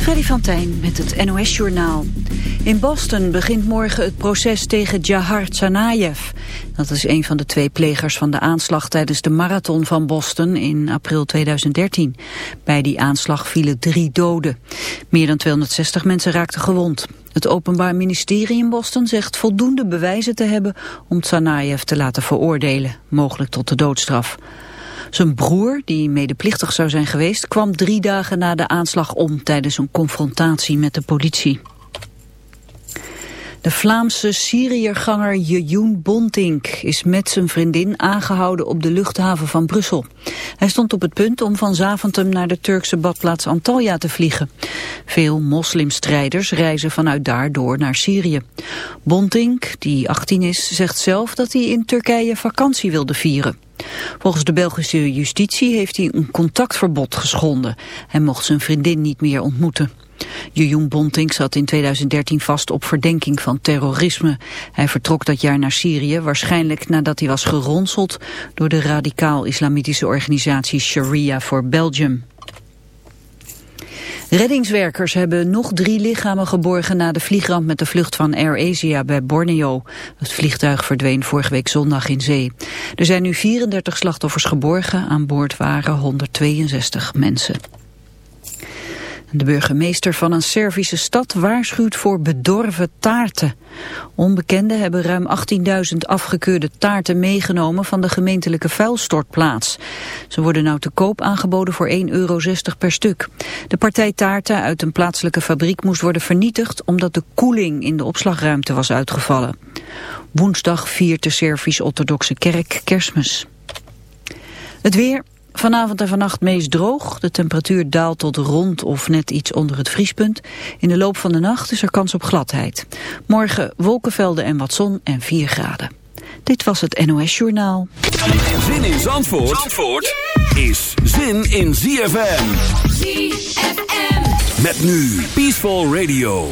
Freddy van Tijn met het NOS-journaal. In Boston begint morgen het proces tegen Jahar Tsarnaev. Dat is een van de twee plegers van de aanslag tijdens de marathon van Boston in april 2013. Bij die aanslag vielen drie doden. Meer dan 260 mensen raakten gewond. Het Openbaar Ministerie in Boston zegt voldoende bewijzen te hebben om Tsarnaev te laten veroordelen, mogelijk tot de doodstraf. Zijn broer, die medeplichtig zou zijn geweest, kwam drie dagen na de aanslag om tijdens een confrontatie met de politie. De Vlaamse Syriërganger Jejoen Bontink is met zijn vriendin aangehouden op de luchthaven van Brussel. Hij stond op het punt om van Zaventem naar de Turkse badplaats Antalya te vliegen. Veel moslimstrijders reizen vanuit daar door naar Syrië. Bontink, die 18 is, zegt zelf dat hij in Turkije vakantie wilde vieren. Volgens de Belgische justitie heeft hij een contactverbod geschonden. Hij mocht zijn vriendin niet meer ontmoeten. Jejoen Bontink zat in 2013 vast op verdenking van terrorisme. Hij vertrok dat jaar naar Syrië, waarschijnlijk nadat hij was geronseld door de radicaal-islamitische organisatie Sharia for Belgium. Reddingswerkers hebben nog drie lichamen geborgen na de vliegramp met de vlucht van AirAsia bij Borneo. Het vliegtuig verdween vorige week zondag in zee. Er zijn nu 34 slachtoffers geborgen, aan boord waren 162 mensen. De burgemeester van een Servische stad waarschuwt voor bedorven taarten. Onbekenden hebben ruim 18.000 afgekeurde taarten meegenomen van de gemeentelijke vuilstortplaats. Ze worden nou te koop aangeboden voor 1,60 euro per stuk. De partij taarten uit een plaatselijke fabriek moest worden vernietigd omdat de koeling in de opslagruimte was uitgevallen. Woensdag viert de Servisch-Orthodoxe Kerk kerstmis. Het weer, Vanavond en vannacht meest droog. De temperatuur daalt tot rond of net iets onder het vriespunt. In de loop van de nacht is er kans op gladheid. Morgen wolkenvelden en wat zon en 4 graden. Dit was het NOS Journaal. Zin in Zandvoort, Zandvoort is zin in ZFM. ZFM. Met nu Peaceful Radio.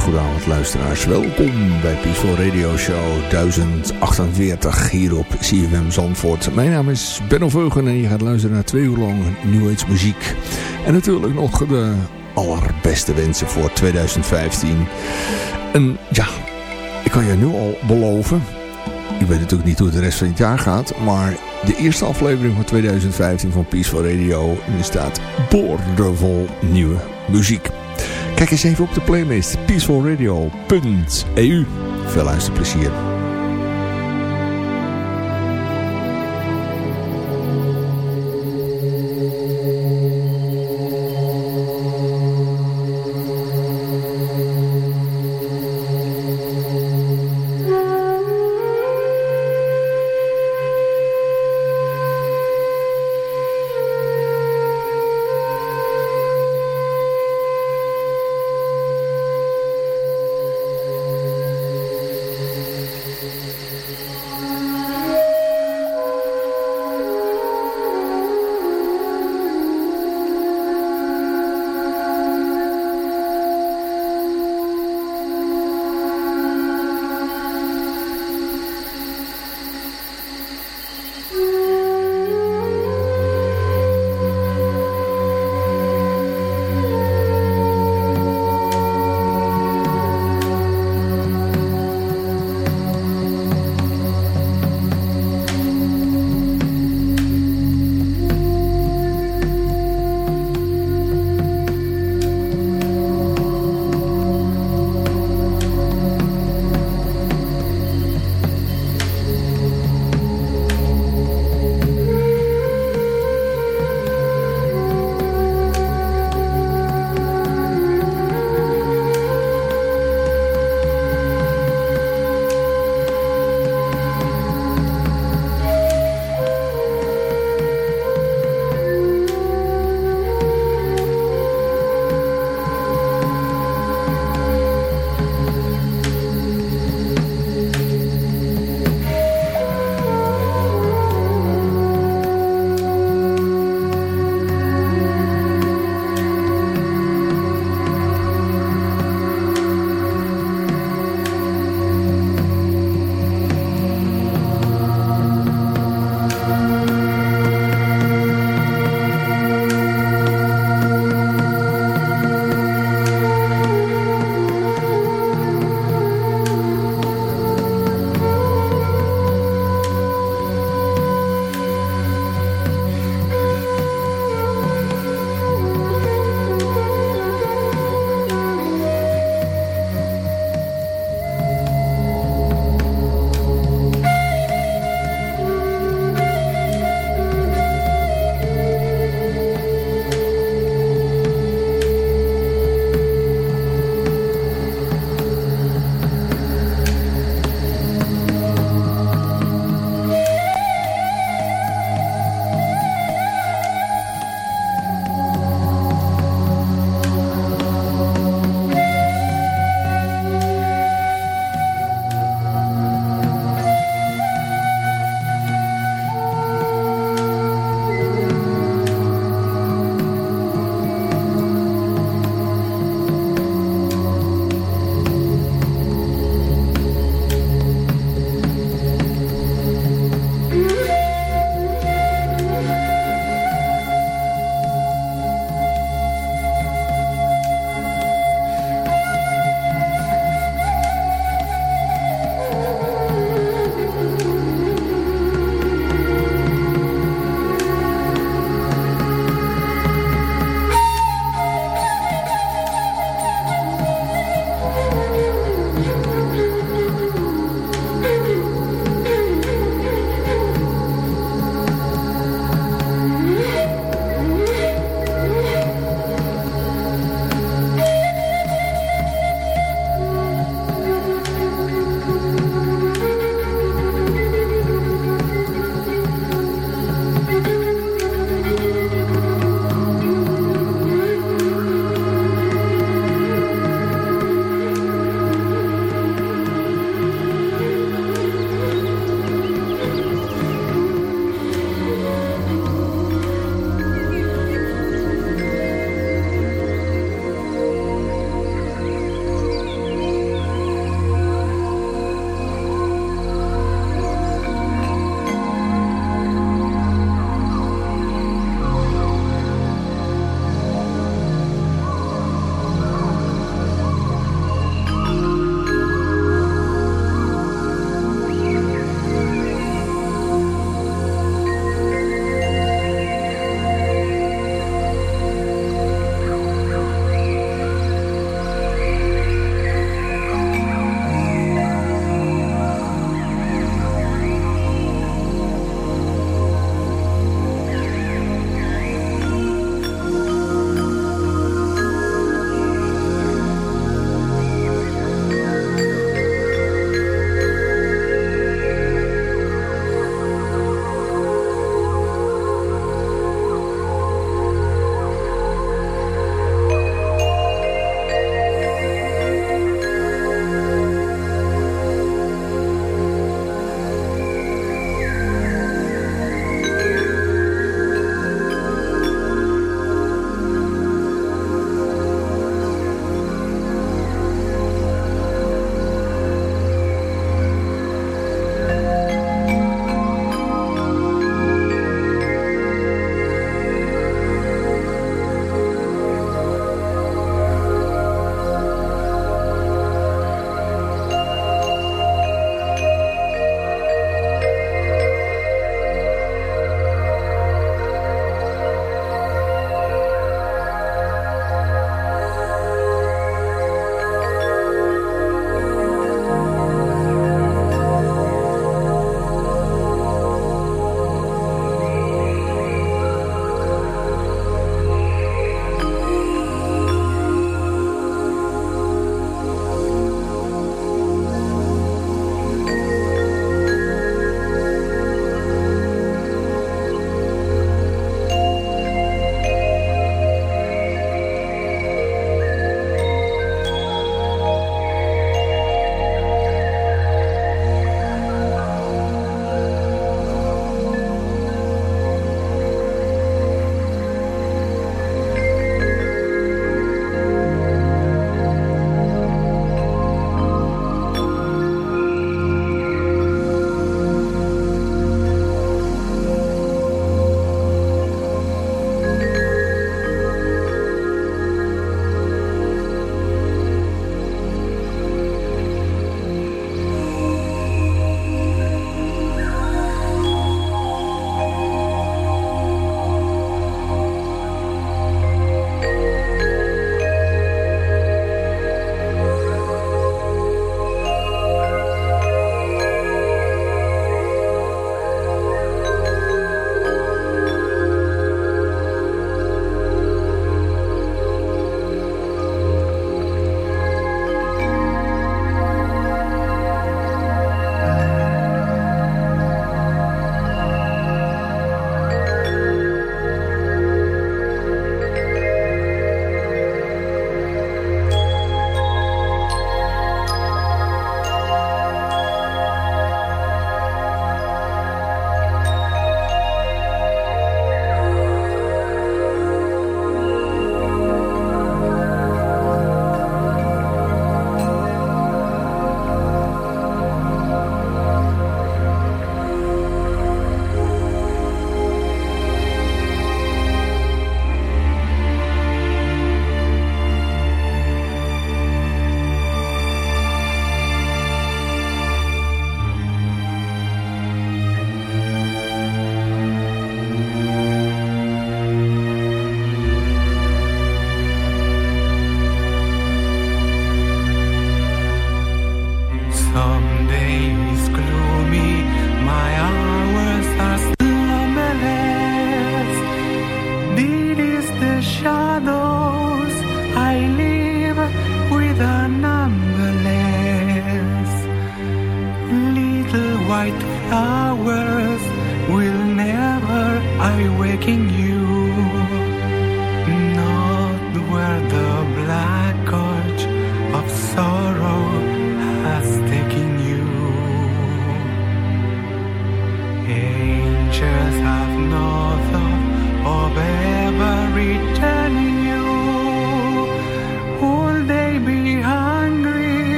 Een hele goede avond luisteraars. Welkom bij Peaceful Radio Show 1048 hier op CFM Zandvoort. Mijn naam is Benno Veugen en je gaat luisteren naar twee uur lang New muziek. En natuurlijk nog de allerbeste wensen voor 2015. En ja, ik kan je nu al beloven... Ik weet natuurlijk niet hoe het de rest van het jaar gaat, maar de eerste aflevering van 2015 van Peaceful Radio staat boordevol nieuwe muziek. Kijk eens even op de playlist peacefulradio.eu. Veel luisterplezier.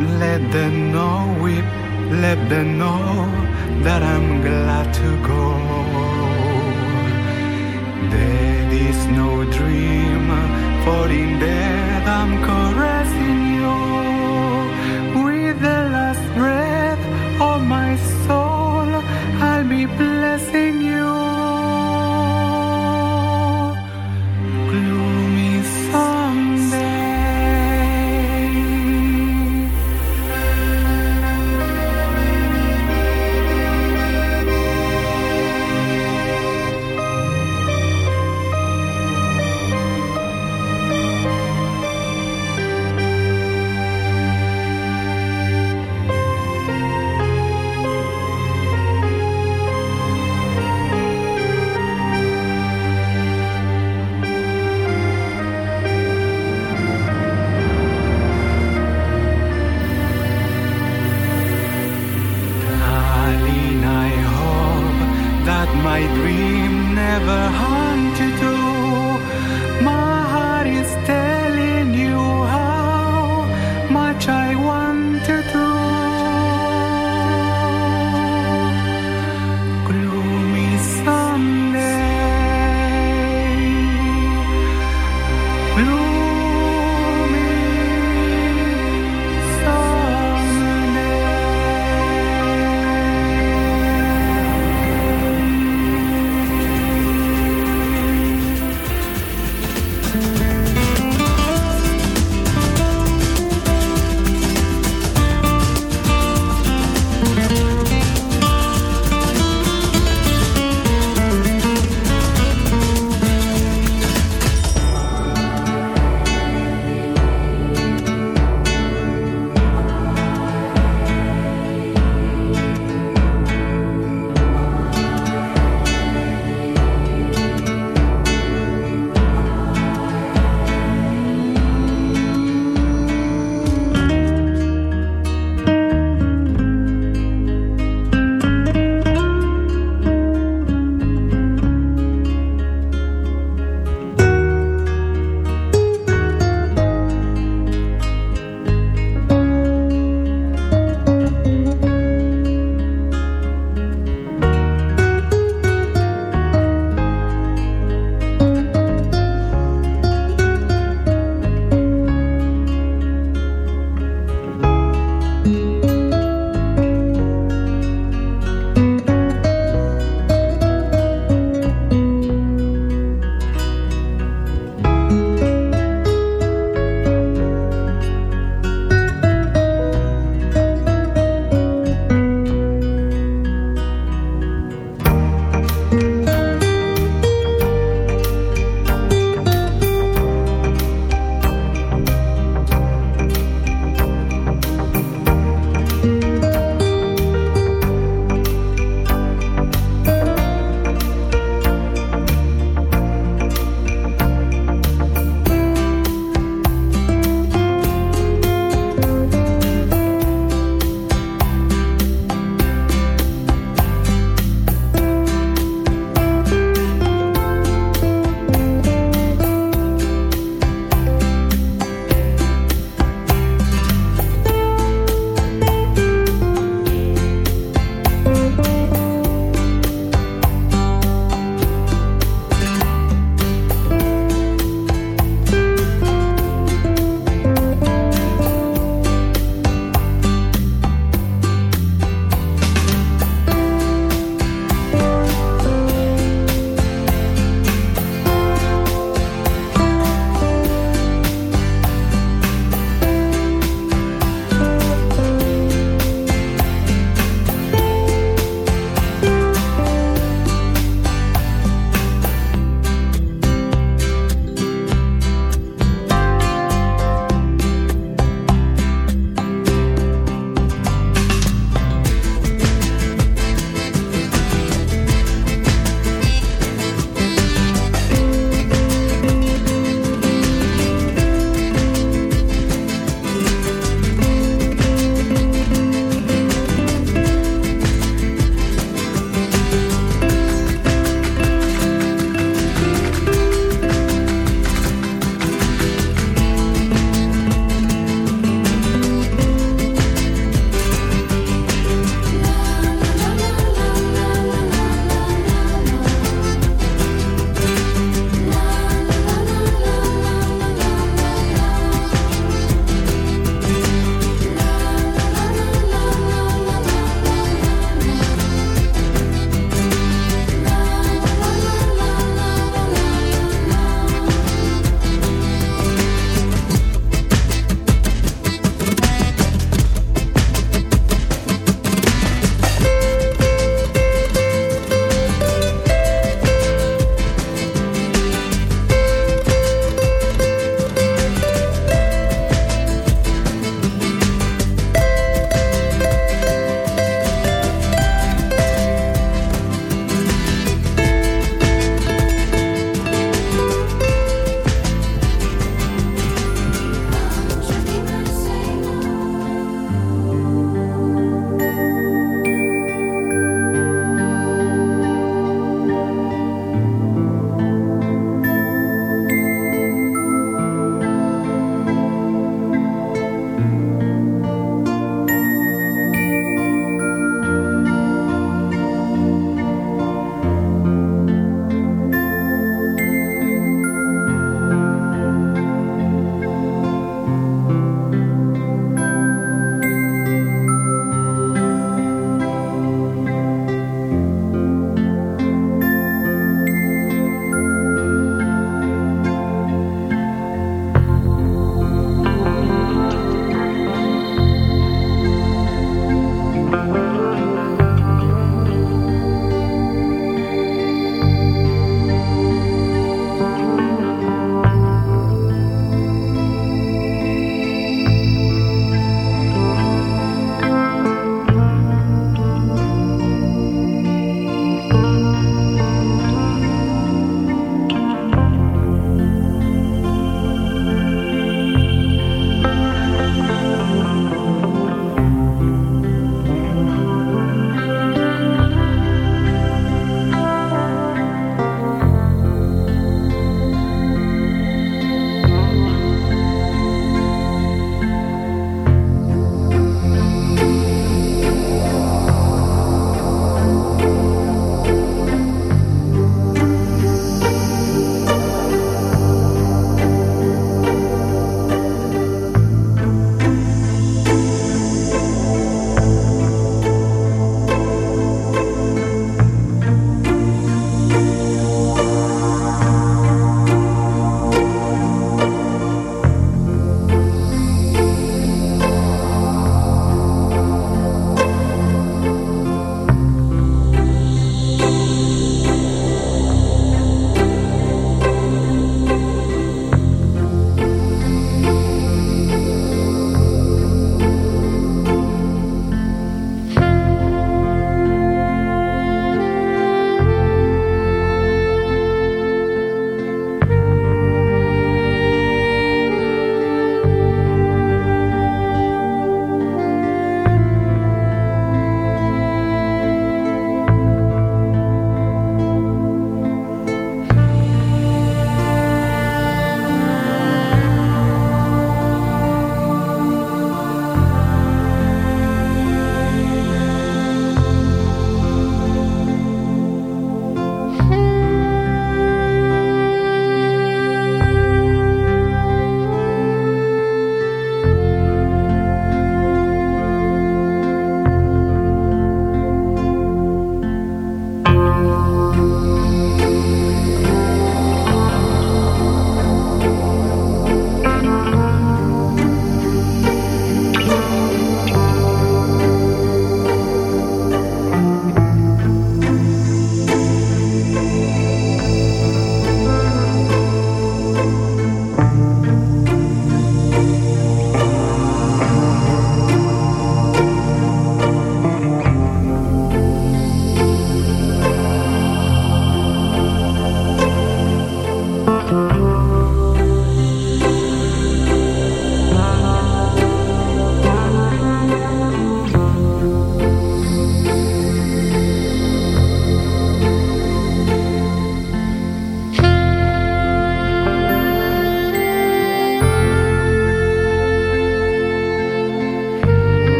Let them know, weep, let them know that I'm glad to go. There is no dream, for in bed I'm caressing you with the last breath of my soul. I'll be blessing you.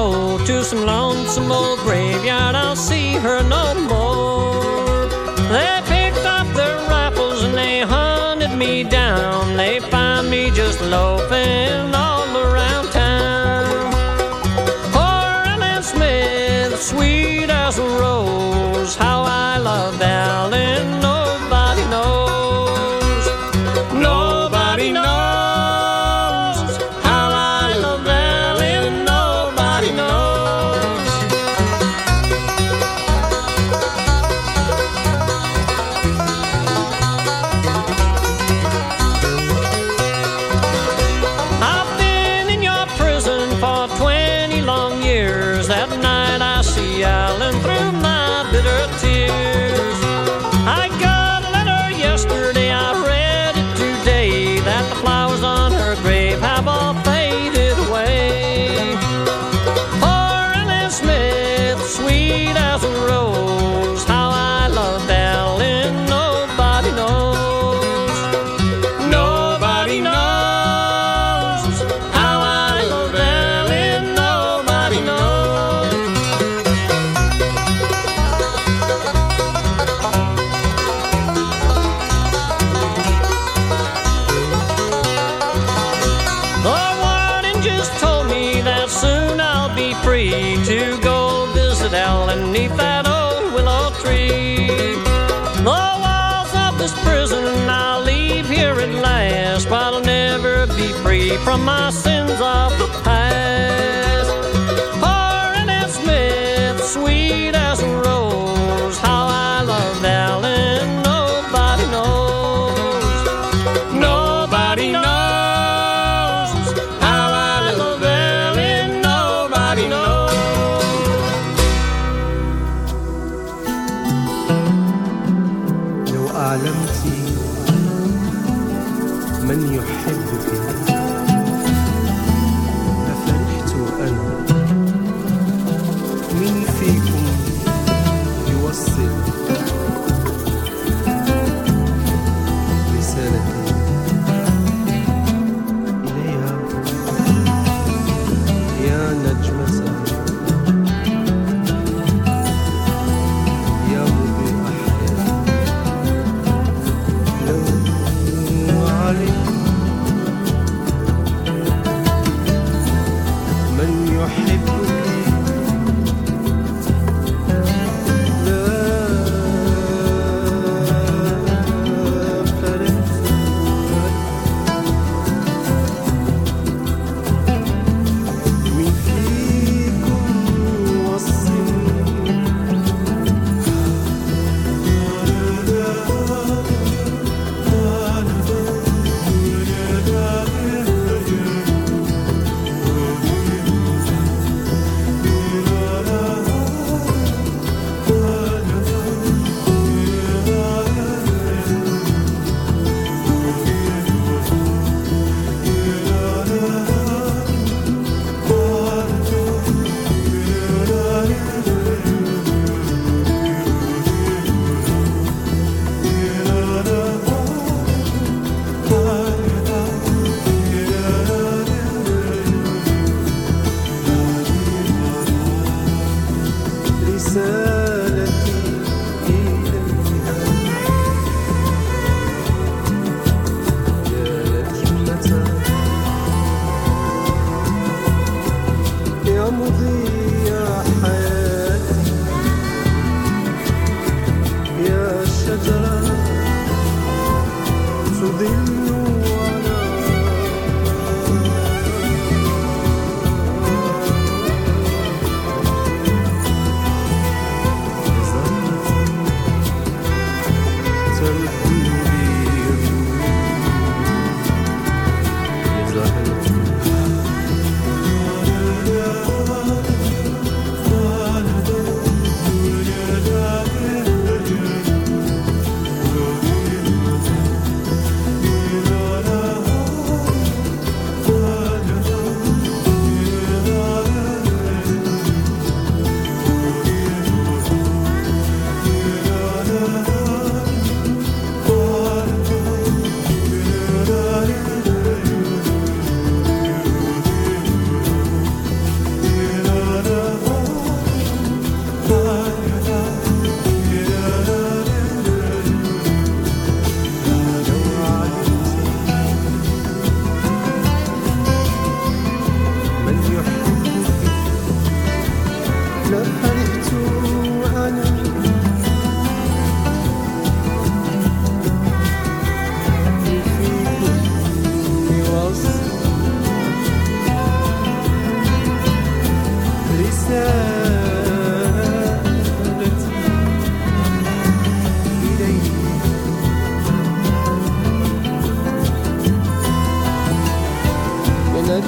go to some lonesome old graveyard. I'll see her no more. They picked up their rifles and they hunted me down. They found me just loafing. From my sins sun.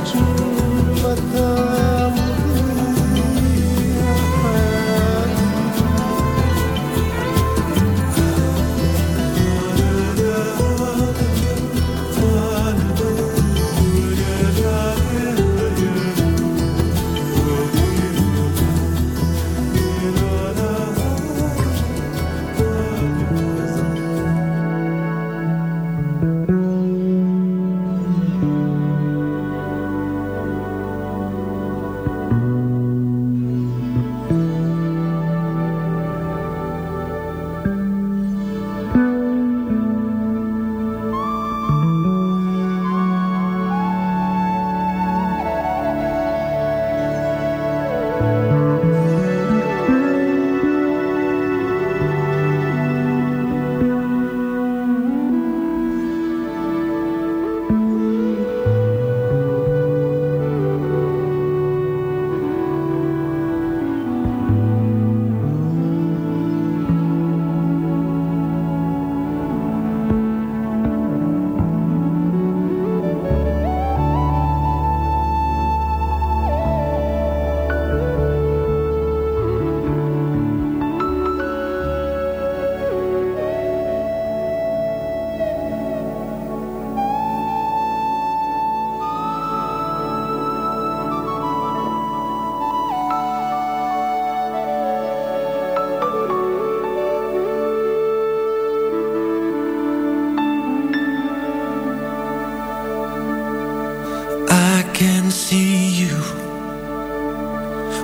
Thank.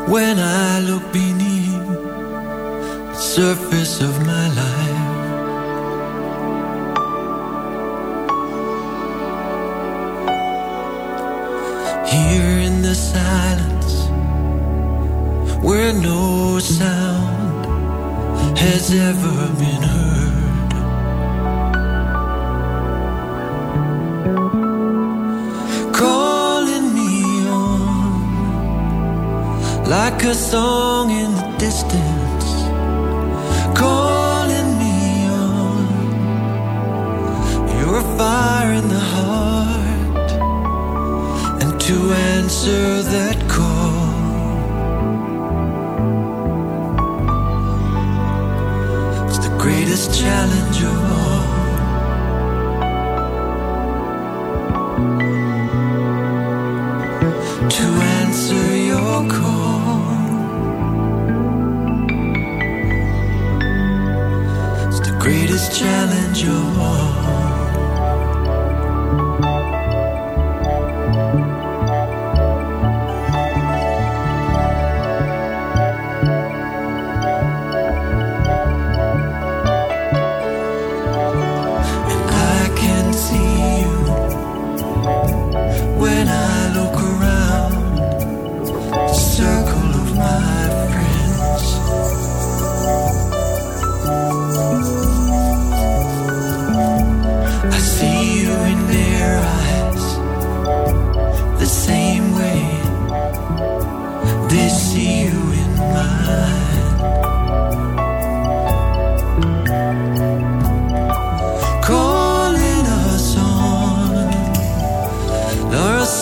When I look beneath the surface of my life. Here in the silence, where no sound has ever been heard. Like a song in the distance calling me on. You're a fire in the heart and to answer that call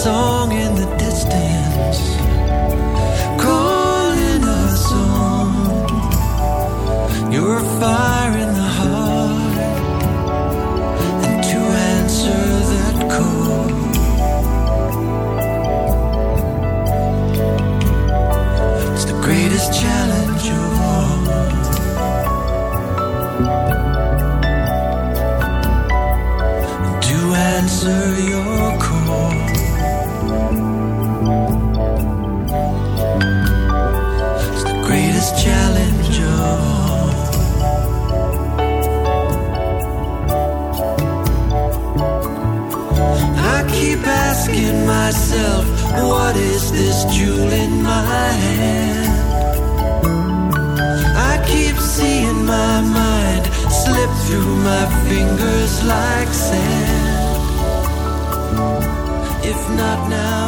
song in the distance, calling us on. Your fire. my fingers like sand. If not now.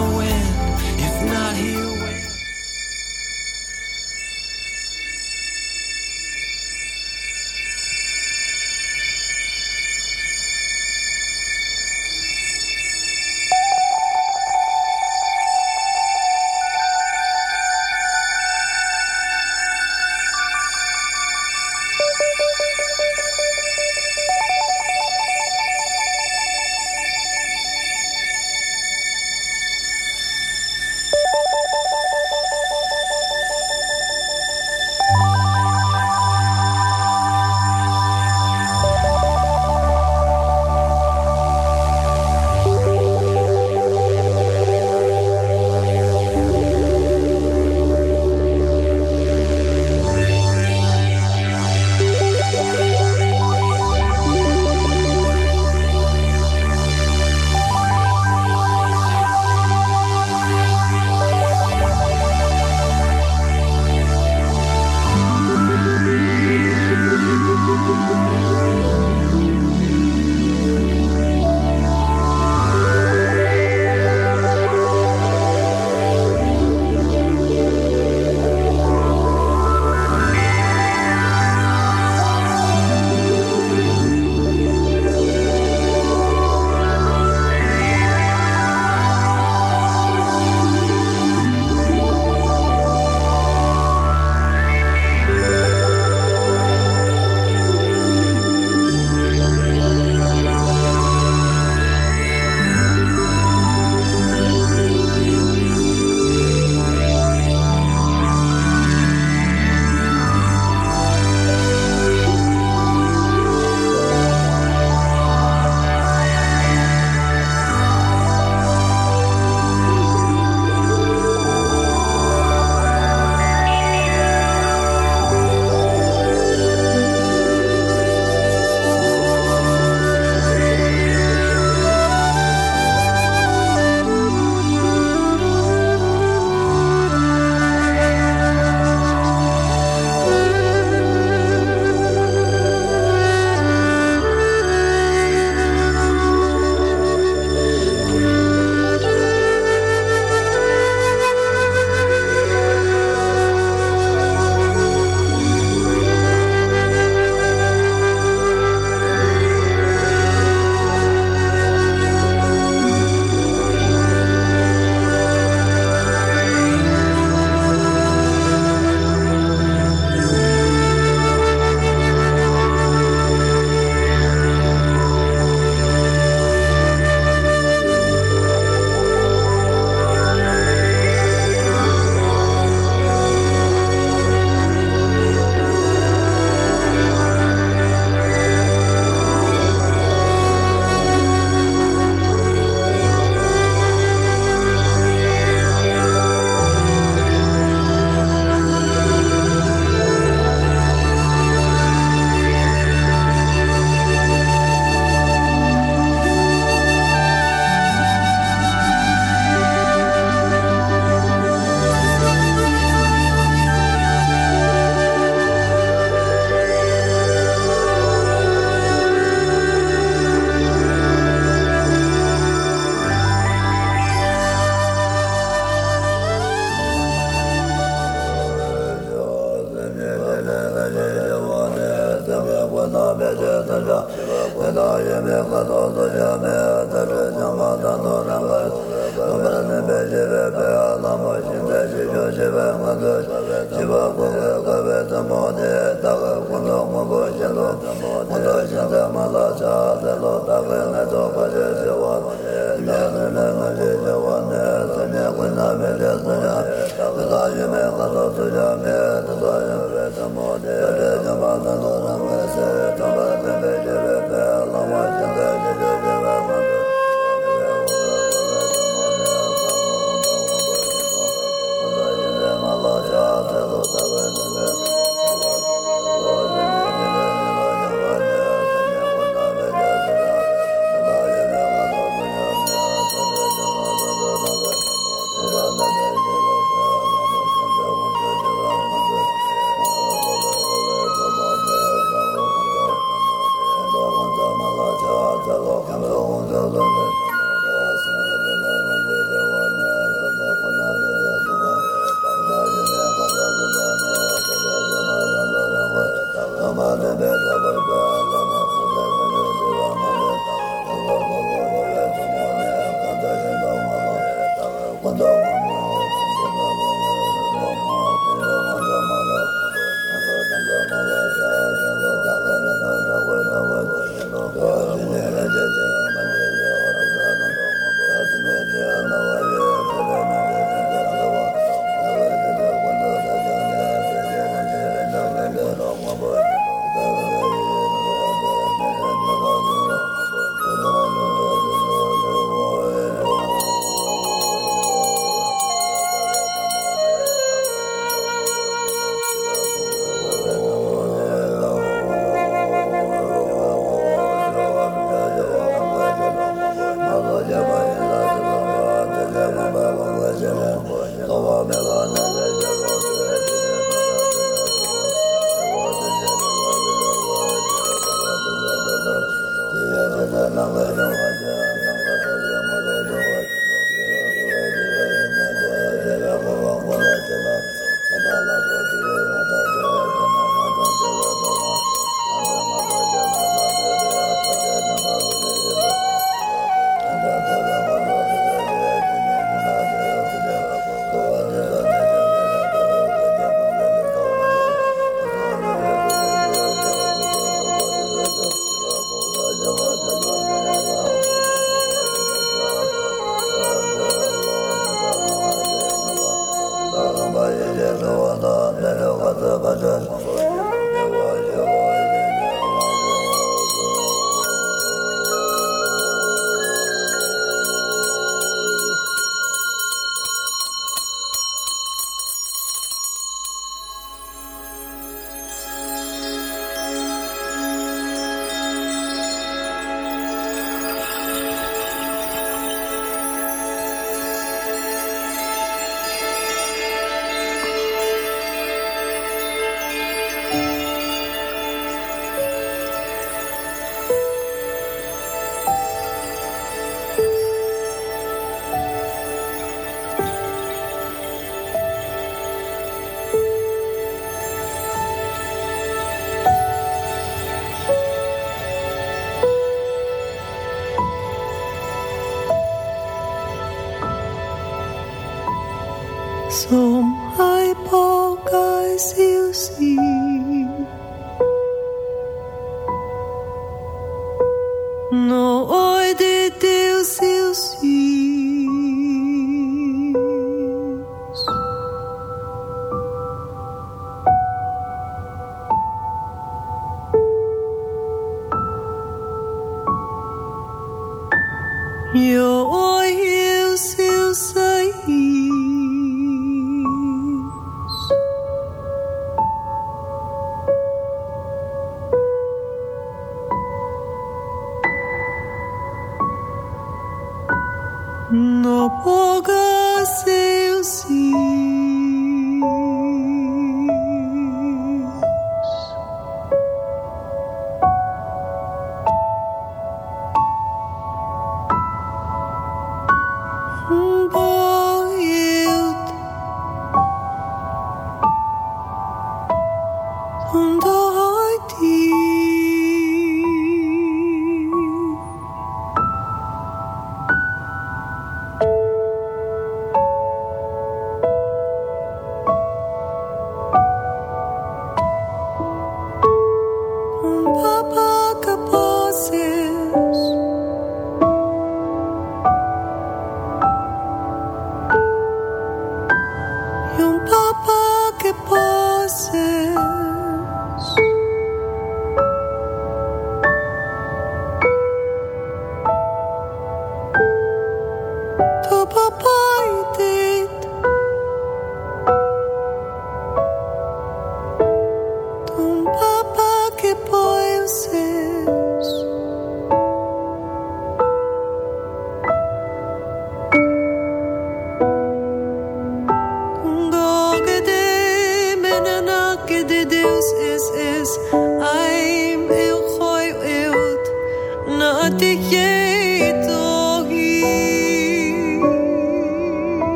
我跟